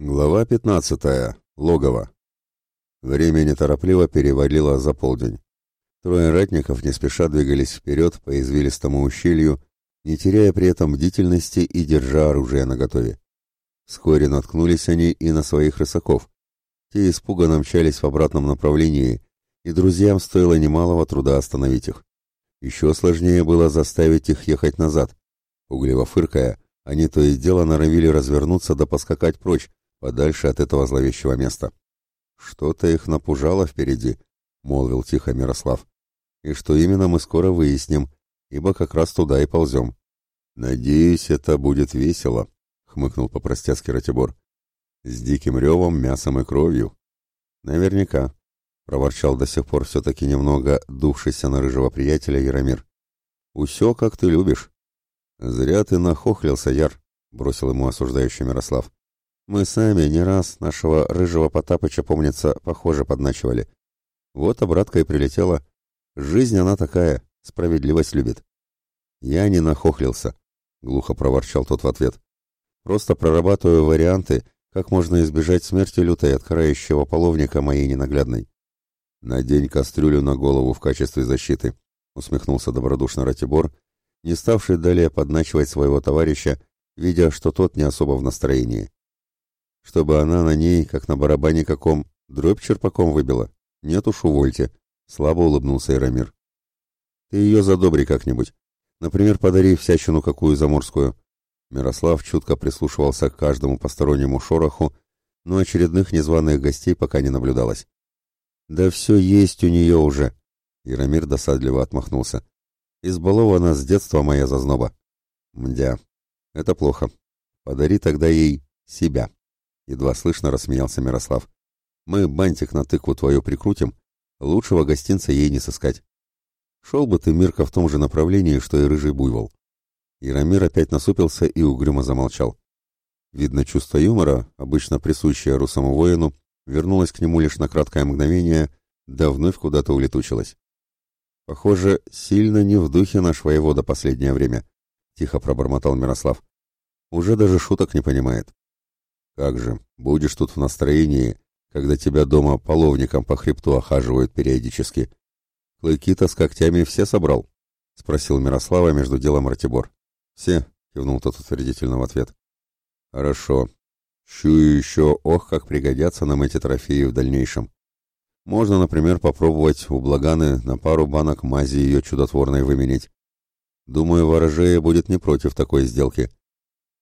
Глава 15. Логово. Время неторопливо перевалило за полдень. Трое ратников не спеша двигались вперед по извилистому ущелью, не теряя при этом бдительности и держа оружие наготове. Вскоре наткнулись они и на своих рысаков. Те испуганно мчались в обратном направлении, и друзьям стоило немалого труда остановить их. Еще сложнее было заставить их ехать назад. Угливо фыркая, они то и дело норовили развернуться да поскакать прочь, подальше от этого зловещего места. «Что-то их напужало впереди», — молвил тихо Мирослав. «И что именно мы скоро выясним, ибо как раз туда и ползем». «Надеюсь, это будет весело», — хмыкнул по-простецки Ратибор. «С диким ревом, мясом и кровью». «Наверняка», — проворчал до сих пор все-таки немного дувшийся на рыжего приятеля Яромир. «Усё, как ты любишь». «Зря ты нахохлился, Яр», — бросил ему осуждающий Мирослав. Мы сами не раз нашего рыжего Потапыча, помнится, похоже подначивали. Вот обратка и прилетела. Жизнь она такая, справедливость любит. Я не нахохлился, глухо проворчал тот в ответ. Просто прорабатываю варианты, как можно избежать смерти лютой от карающего половника моей ненаглядной. Надень кастрюлю на голову в качестве защиты, усмехнулся добродушно Ратибор, не ставший далее подначивать своего товарища, видя, что тот не особо в настроении чтобы она на ней, как на барабане каком, дробь черпаком выбила. Нет уж, увольте, слабо улыбнулся Ирамир. Ты ее задобри как-нибудь. Например, подари всячину какую заморскую. Мирослав чутко прислушивался к каждому постороннему шороху, но очередных незваных гостей пока не наблюдалось. «Да все есть у нее уже!» Яромир досадливо отмахнулся. «Избалована с детства моя зазноба». «Мдя, это плохо. Подари тогда ей себя». Едва слышно рассмеялся Мирослав. «Мы бантик на тыкву твою прикрутим. Лучшего гостинца ей не сыскать. Шел бы ты, Мирка, в том же направлении, что и рыжий буйвол». Ирамир опять насупился и угрюмо замолчал. Видно, чувство юмора, обычно присущее русому воину, вернулось к нему лишь на краткое мгновение, да вновь куда-то улетучилось. «Похоже, сильно не в духе наш воевода последнее время», — тихо пробормотал Мирослав. «Уже даже шуток не понимает». Как же, будешь тут в настроении, когда тебя дома половником по хребту охаживают периодически. Клыки-то с когтями все собрал? Спросил Мирослава между делом Ратибор. Все, кивнул тот утвердительно в ответ. Хорошо. Чую еще, ох, как пригодятся нам эти трофеи в дальнейшем. Можно, например, попробовать у Благаны на пару банок мази ее чудотворной выменить. Думаю, ворожея будет не против такой сделки.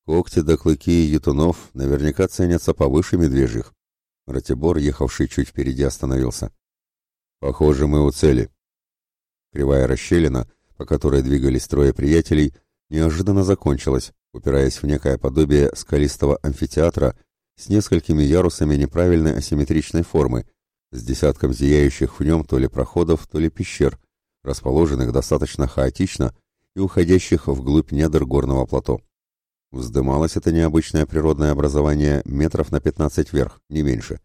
Когти да клыки ютунов наверняка ценятся повыше медвежьих. Ратибор, ехавший чуть впереди, остановился. «Похоже, мы у цели». Кривая расщелина, по которой двигались трое приятелей, неожиданно закончилась, упираясь в некое подобие скалистого амфитеатра с несколькими ярусами неправильной асимметричной формы, с десятком зияющих в нем то ли проходов, то ли пещер, расположенных достаточно хаотично и уходящих вглубь недр горного плато. Вздымалось это необычное природное образование метров на 15 вверх, не меньше.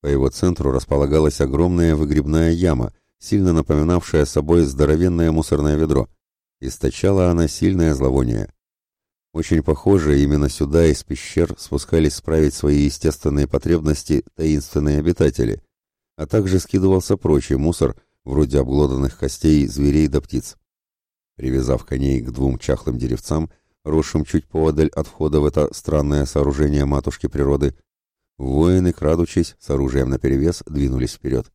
По его центру располагалась огромная выгребная яма, сильно напоминавшая собой здоровенное мусорное ведро. Источала она сильное зловоние. Очень похоже, именно сюда из пещер спускались справить свои естественные потребности таинственные обитатели, а также скидывался прочий мусор, вроде обглоданных костей зверей до да птиц. Привязав коней к двум чахлым деревцам, росшим чуть поодаль от входа в это странное сооружение матушки природы. Воины, крадучись, с оружием наперевес, двинулись вперед.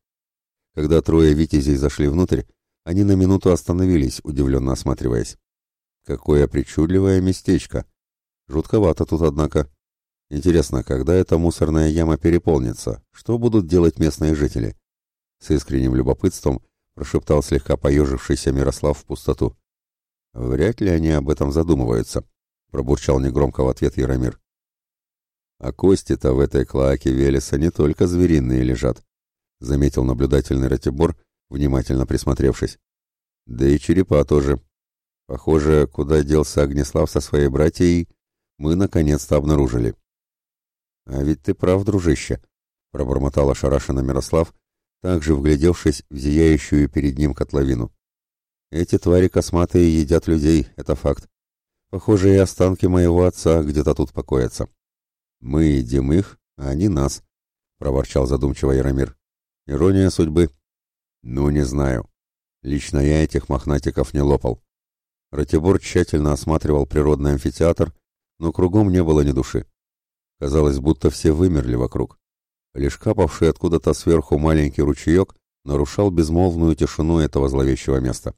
Когда трое витязей зашли внутрь, они на минуту остановились, удивленно осматриваясь. Какое причудливое местечко! Жутковато тут, однако. Интересно, когда эта мусорная яма переполнится, что будут делать местные жители? С искренним любопытством прошептал слегка поежившийся Мирослав в пустоту. «Вряд ли они об этом задумываются», — пробурчал негромко в ответ Яромир. «А кости-то в этой клоаке Велеса не только звериные лежат», — заметил наблюдательный Ратибор, внимательно присмотревшись. «Да и черепа тоже. Похоже, куда делся Огнеслав со своей братьей, мы наконец-то обнаружили». «А ведь ты прав, дружище», — пробормотал ошарашенно Мирослав, также вглядевшись в зияющую перед ним котловину. Эти твари косматые едят людей, это факт. Похоже, и останки моего отца где-то тут покоятся. Мы едим их, а они нас, проворчал задумчиво Яромир. Ирония судьбы. Ну, не знаю. Лично я этих мохнатиков не лопал. Ратибор тщательно осматривал природный амфитеатр, но кругом не было ни души. Казалось, будто все вымерли вокруг. Лишь капавший откуда-то сверху маленький ручеек нарушал безмолвную тишину этого зловещего места.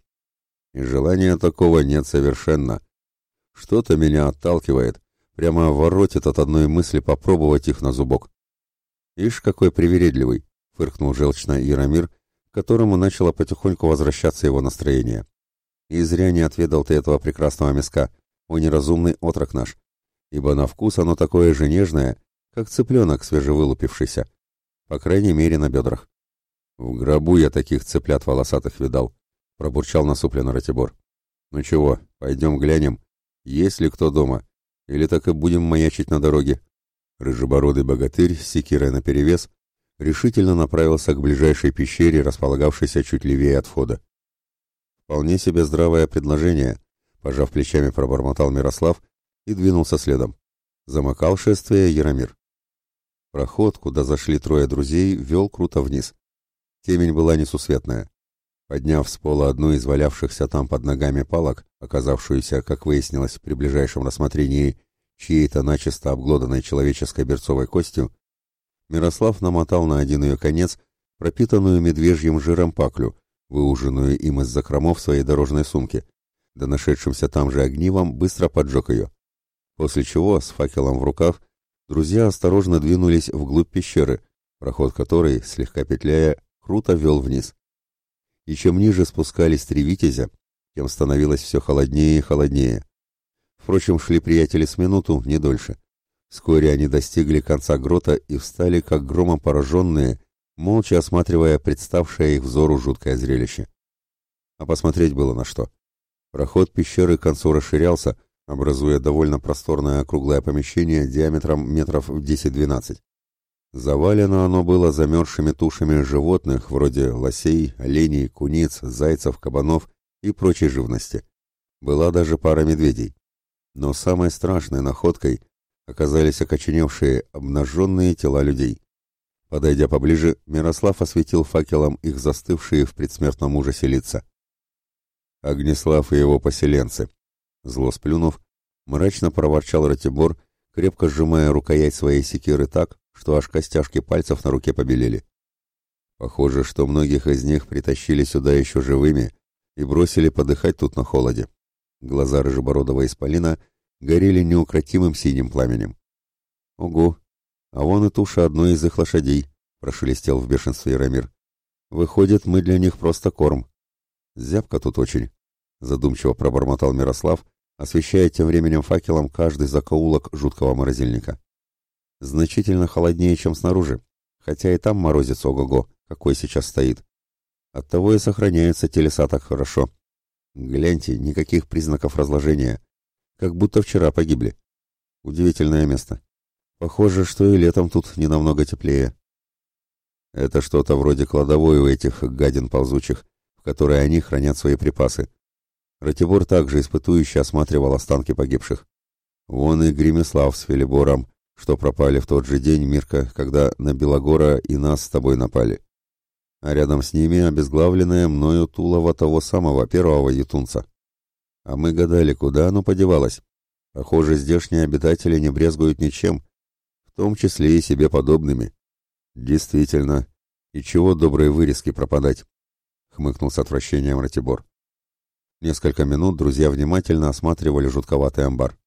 И желания такого нет совершенно. Что-то меня отталкивает, прямо воротит от одной мысли попробовать их на зубок. «Ишь, какой привередливый!» — фыркнул желчно Яромир, которому начало потихоньку возвращаться его настроение. «И зря не отведал ты этого прекрасного мяска, о неразумный отрок наш, ибо на вкус оно такое же нежное, как цыпленок свежевылупившийся, по крайней мере на бедрах. В гробу я таких цыплят волосатых видал. — пробурчал насупленно Ратибор. «Ну чего, пойдем глянем, есть ли кто дома, или так и будем маячить на дороге?» Рыжебородый богатырь с секирой наперевес решительно направился к ближайшей пещере, располагавшейся чуть левее от входа. «Вполне себе здравое предложение», — пожав плечами пробормотал Мирослав и двинулся следом. Замыкал шествие Яромир. Проход, куда зашли трое друзей, вел круто вниз. Темень была несусветная. Подняв с пола одну из валявшихся там под ногами палок, оказавшуюся, как выяснилось при ближайшем рассмотрении, чьей-то начисто обглоданной человеческой берцовой костью, Мирослав намотал на один ее конец пропитанную медвежьим жиром паклю, выуженную им из закромов своей дорожной сумки, да нашедшимся там же огнивом быстро поджег ее. После чего, с факелом в рукав, друзья осторожно двинулись вглубь пещеры, проход которой, слегка петляя, круто вел вниз и чем ниже спускались три витязя, тем становилось все холоднее и холоднее. Впрочем, шли приятели с минуту, не дольше. Вскоре они достигли конца грота и встали, как громом пораженные, молча осматривая представшее их взору жуткое зрелище. А посмотреть было на что. Проход пещеры к концу расширялся, образуя довольно просторное округлое помещение диаметром метров в 10-12. Завалено оно было замерзшими тушами животных, вроде лосей, оленей, куниц, зайцев, кабанов и прочей живности. Была даже пара медведей. Но самой страшной находкой оказались окоченевшие, обнаженные тела людей. Подойдя поближе, Мирослав осветил факелом их застывшие в предсмертном ужасе лица. Огнеслав и его поселенцы. Зло сплюнув, мрачно проворчал Ратибор, крепко сжимая рукоять своей секиры так, что аж костяшки пальцев на руке побелели. Похоже, что многих из них притащили сюда еще живыми и бросили подыхать тут на холоде. Глаза рыжебородого исполина горели неукротимым синим пламенем. «Ого! А вон и туша одной из их лошадей!» — прошелестел в бешенстве Яромир. «Выходит, мы для них просто корм. Зябко тут очень!» — задумчиво пробормотал Мирослав, освещая тем временем факелом каждый закоулок жуткого морозильника. Значительно холоднее, чем снаружи, хотя и там морозец ого-го, какой сейчас стоит. Оттого и сохраняется телеса так хорошо. Гляньте, никаких признаков разложения. Как будто вчера погибли. Удивительное место. Похоже, что и летом тут не намного теплее. Это что-то вроде кладовой у этих гадин ползучих, в которой они хранят свои припасы. Ратибор также испытующе осматривал останки погибших. Вон и Гремеслав с Филибором что пропали в тот же день, Мирка, когда на Белогора и нас с тобой напали. А рядом с ними обезглавленное мною тулово того самого первого ютунца. А мы гадали, куда оно подевалось. Похоже, здешние обитатели не брезгуют ничем, в том числе и себе подобными. Действительно, и чего добрые вырезки пропадать? Хмыкнул с отвращением Ратибор. Несколько минут друзья внимательно осматривали жутковатый амбар.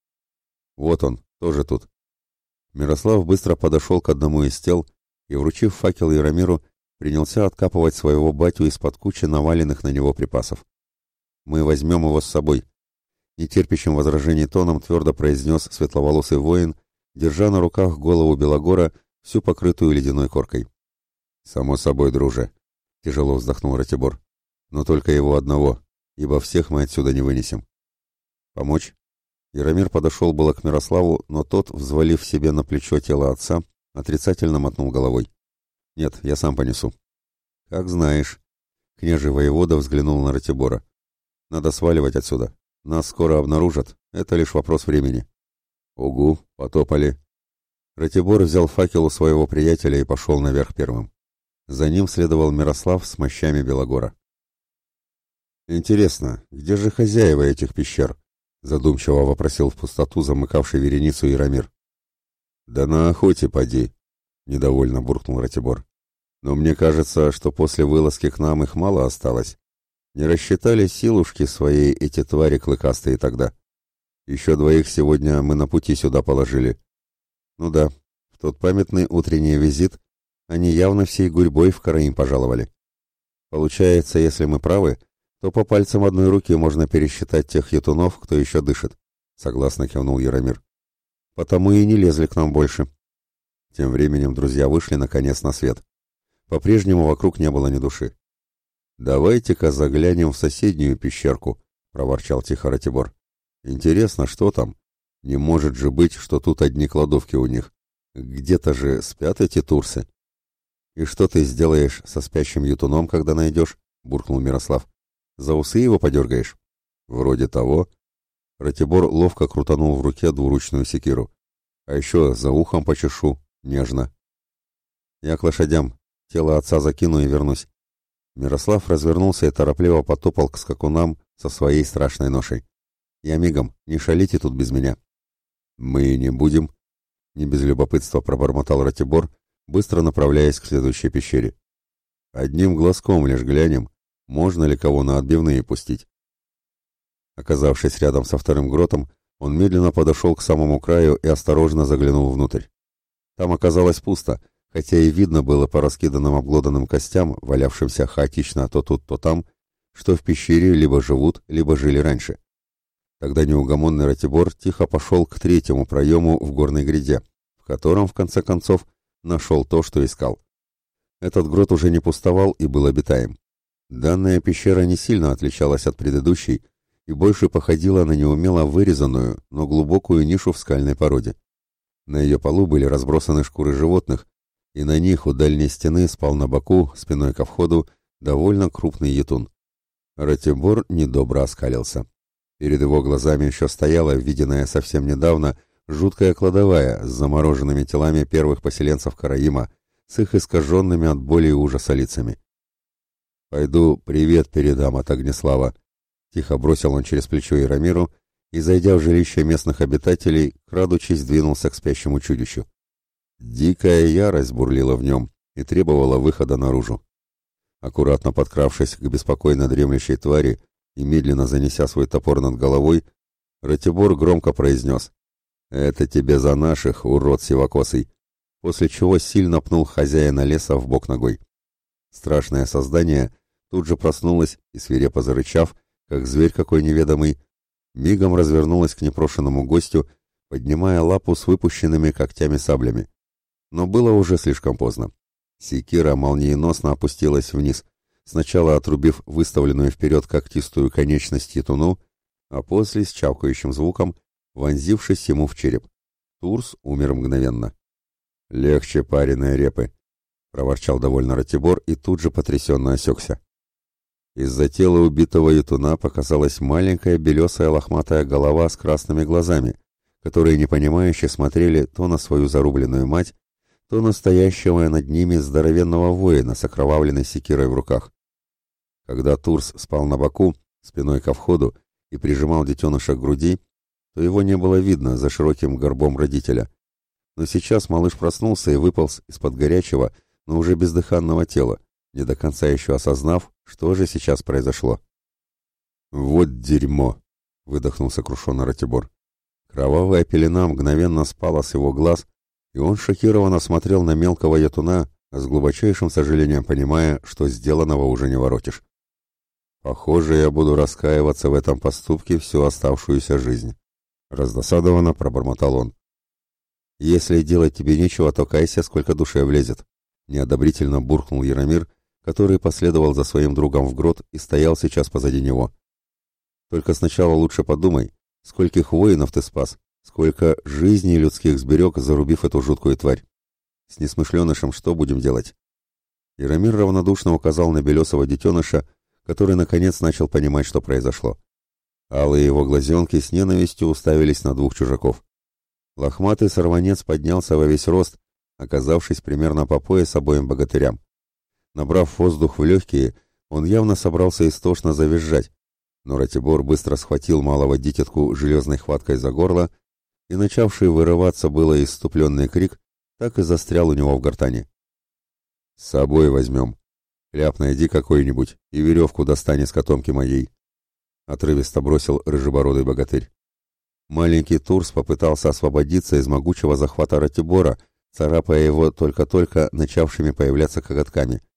Вот он, тоже тут, Мирослав быстро подошел к одному из тел и, вручив факел Яромиру, принялся откапывать своего батю из-под кучи наваленных на него припасов. «Мы возьмем его с собой», — нетерпящим возражений тоном твердо произнес светловолосый воин, держа на руках голову Белогора, всю покрытую ледяной коркой. «Само собой, друже», — тяжело вздохнул Ратибор, — «но только его одного, ибо всех мы отсюда не вынесем». «Помочь?» Яромир подошел было к Мирославу, но тот, взвалив себе на плечо тело отца, отрицательно мотнул головой. «Нет, я сам понесу». «Как знаешь». Княжий воевода взглянул на Ратибора. «Надо сваливать отсюда. Нас скоро обнаружат. Это лишь вопрос времени». «Угу, потопали». Ратибор взял факел у своего приятеля и пошел наверх первым. За ним следовал Мирослав с мощами Белогора. «Интересно, где же хозяева этих пещер?» Задумчиво вопросил в пустоту замыкавший вереницу Яромир. Да на охоте поди, недовольно буркнул Ратибор. Но мне кажется, что после вылазки к нам их мало осталось. Не рассчитали силушки своей эти твари клыкастые тогда. Еще двоих сегодня мы на пути сюда положили. Ну да, в тот памятный утренний визит они явно всей гурьбой в Караим пожаловали. Получается, если мы правы, то по пальцам одной руки можно пересчитать тех ютунов, кто еще дышит», — согласно кивнул Яромир. «Потому и не лезли к нам больше». Тем временем друзья вышли, наконец, на свет. По-прежнему вокруг не было ни души. «Давайте-ка заглянем в соседнюю пещерку», — проворчал тихо Ратибор. «Интересно, что там? Не может же быть, что тут одни кладовки у них. Где-то же спят эти турсы». «И что ты сделаешь со спящим ютуном, когда найдешь?» — буркнул Мирослав. За усы его подергаешь?» «Вроде того». Ратибор ловко крутанул в руке двуручную секиру. «А еще за ухом почешу, нежно». «Я к лошадям. Тело отца закину и вернусь». Мирослав развернулся и торопливо потопал к скакунам со своей страшной ношей. «Я мигом, не шалите тут без меня». «Мы не будем», — не без любопытства пробормотал Ратибор, быстро направляясь к следующей пещере. «Одним глазком лишь глянем, можно ли кого на отбивные пустить. Оказавшись рядом со вторым гротом, он медленно подошел к самому краю и осторожно заглянул внутрь. Там оказалось пусто, хотя и видно было по раскиданным обглоданным костям, валявшимся хаотично то тут, то там, что в пещере либо живут, либо жили раньше. Тогда неугомонный Ратибор тихо пошел к третьему проему в горной гряде, в котором, в конце концов, нашел то, что искал. Этот грот уже не пустовал и был обитаем. Данная пещера не сильно отличалась от предыдущей и больше походила на неумело вырезанную, но глубокую нишу в скальной породе. На ее полу были разбросаны шкуры животных, и на них у дальней стены спал на боку, спиной ко входу, довольно крупный етун. Ратибор недобро оскалился. Перед его глазами еще стояла, виденная совсем недавно, жуткая кладовая с замороженными телами первых поселенцев Караима, с их искаженными от боли и ужаса лицами. «Пойду привет передам от Огнеслава», — тихо бросил он через плечо Ирамиру и, зайдя в жилище местных обитателей, крадучись, двинулся к спящему чудищу. Дикая ярость бурлила в нем и требовала выхода наружу. Аккуратно подкравшись к беспокойно дремлющей твари и медленно занеся свой топор над головой, Ратибор громко произнес «Это тебе за наших, урод сивокосый!» после чего сильно пнул хозяина леса в бок ногой. Страшное создание тут же проснулась и, свирепо зарычав, как зверь какой неведомый, мигом развернулась к непрошенному гостю, поднимая лапу с выпущенными когтями-саблями. Но было уже слишком поздно. Секира молниеносно опустилась вниз, сначала отрубив выставленную вперед когтистую конечность етуну, а после с чавкающим звуком, вонзившись ему в череп. Турс умер мгновенно. «Легче пареные репы», — проворчал довольно Ратибор и тут же потрясенно осекся. Из-за тела убитого ютуна показалась маленькая белесая лохматая голова с красными глазами, которые непонимающе смотрели то на свою зарубленную мать, то на настоящего над ними здоровенного воина с окровавленной секирой в руках. Когда Турс спал на боку, спиной ко входу, и прижимал детеныша к груди, то его не было видно за широким горбом родителя. Но сейчас малыш проснулся и выполз из-под горячего, но уже бездыханного тела, не до конца еще осознав, что же сейчас произошло? «Вот дерьмо!» — выдохнул сокрушенно Ратибор. Кровавая пелена мгновенно спала с его глаз, и он шокированно смотрел на мелкого ятуна, с глубочайшим сожалением понимая, что сделанного уже не воротишь. «Похоже, я буду раскаиваться в этом поступке всю оставшуюся жизнь», — раздосадованно пробормотал он. «Если делать тебе нечего, то кайся, сколько душе влезет», — неодобрительно буркнул Яромир, — который последовал за своим другом в грот и стоял сейчас позади него. «Только сначала лучше подумай, скольких воинов ты спас, сколько жизней людских сберег, зарубив эту жуткую тварь. С несмышленышем что будем делать?» Ирамир равнодушно указал на белесого детеныша, который наконец начал понимать, что произошло. Алые его глазенки с ненавистью уставились на двух чужаков. Лохматый сорванец поднялся во весь рост, оказавшись примерно по пояс обоим богатырям. Набрав воздух в легкие, он явно собрался истошно завизжать, но Ратибор быстро схватил малого дитятку железной хваткой за горло, и начавший вырываться было иступленный крик, так и застрял у него в гортане. «С собой возьмем. Ляп найди какой-нибудь и веревку достань из котомки моей», — отрывисто бросил рыжебородый богатырь. Маленький Турс попытался освободиться из могучего захвата Ратибора, царапая его только-только начавшими появляться коготками —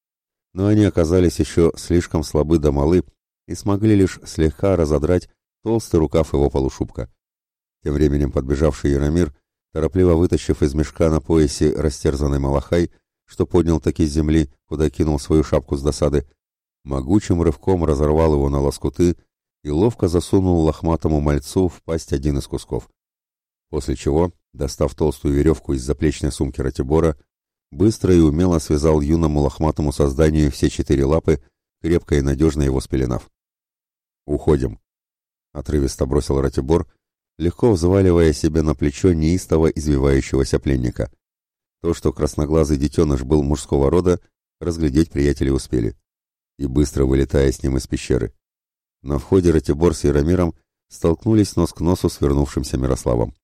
но они оказались еще слишком слабы да малы и смогли лишь слегка разодрать толстый рукав его полушубка. Тем временем подбежавший Яромир, торопливо вытащив из мешка на поясе растерзанный малахай, что поднял таки с земли, куда кинул свою шапку с досады, могучим рывком разорвал его на лоскуты и ловко засунул лохматому мальцу в пасть один из кусков. После чего, достав толстую веревку из заплечной сумки Ратибора, Быстро и умело связал юному лохматому созданию все четыре лапы, крепко и надежно его спеленав. «Уходим», — отрывисто бросил Ратибор, легко взваливая себе на плечо неистово извивающегося пленника. То, что красноглазый детеныш был мужского рода, разглядеть приятели успели. И быстро вылетая с ним из пещеры. На входе Ратибор с Яромиром столкнулись нос к носу с вернувшимся Мирославом.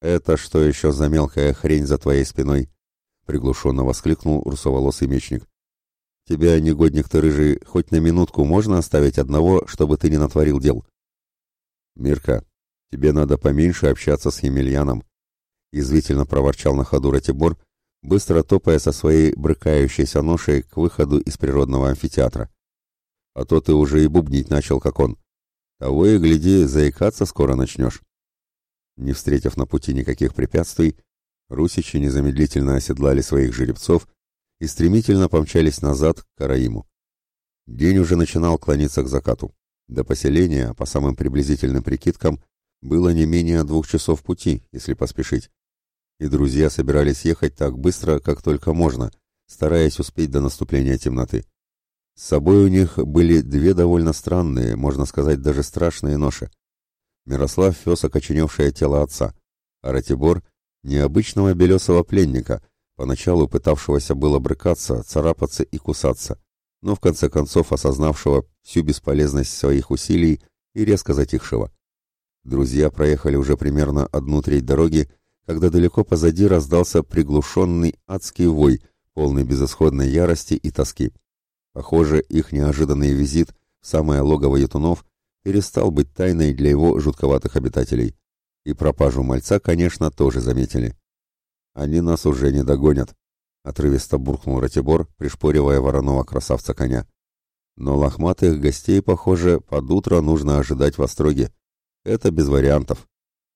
«Это что еще за мелкая хрень за твоей спиной?» приглушенно воскликнул русоволосый мечник. «Тебя, негодник ты рыжий, хоть на минутку можно оставить одного, чтобы ты не натворил дел?» «Мирка, тебе надо поменьше общаться с Емельяном», — язвительно проворчал на ходу Ратибор, быстро топая со своей брыкающейся ношей к выходу из природного амфитеатра. «А то ты уже и бубнить начал, как он. Того и гляди, заикаться скоро начнешь». Не встретив на пути никаких препятствий, Русичи незамедлительно оседлали своих жеребцов и стремительно помчались назад к Караиму. День уже начинал клониться к закату. До поселения, по самым приблизительным прикидкам, было не менее двух часов пути, если поспешить. И друзья собирались ехать так быстро, как только можно, стараясь успеть до наступления темноты. С собой у них были две довольно странные, можно сказать, даже страшные ноши. Мирослав вез окоченевшее тело отца, а Ратибор — необычного белесого пленника, поначалу пытавшегося было брыкаться, царапаться и кусаться, но в конце концов осознавшего всю бесполезность своих усилий и резко затихшего. Друзья проехали уже примерно одну треть дороги, когда далеко позади раздался приглушенный адский вой, полный безысходной ярости и тоски. Похоже, их неожиданный визит в самое логово Ятунов перестал быть тайной для его жутковатых обитателей. И пропажу мальца, конечно, тоже заметили. «Они нас уже не догонят», — отрывисто буркнул Ратибор, пришпоривая вороного красавца коня. «Но лохматых гостей, похоже, под утро нужно ожидать в Остроге. Это без вариантов».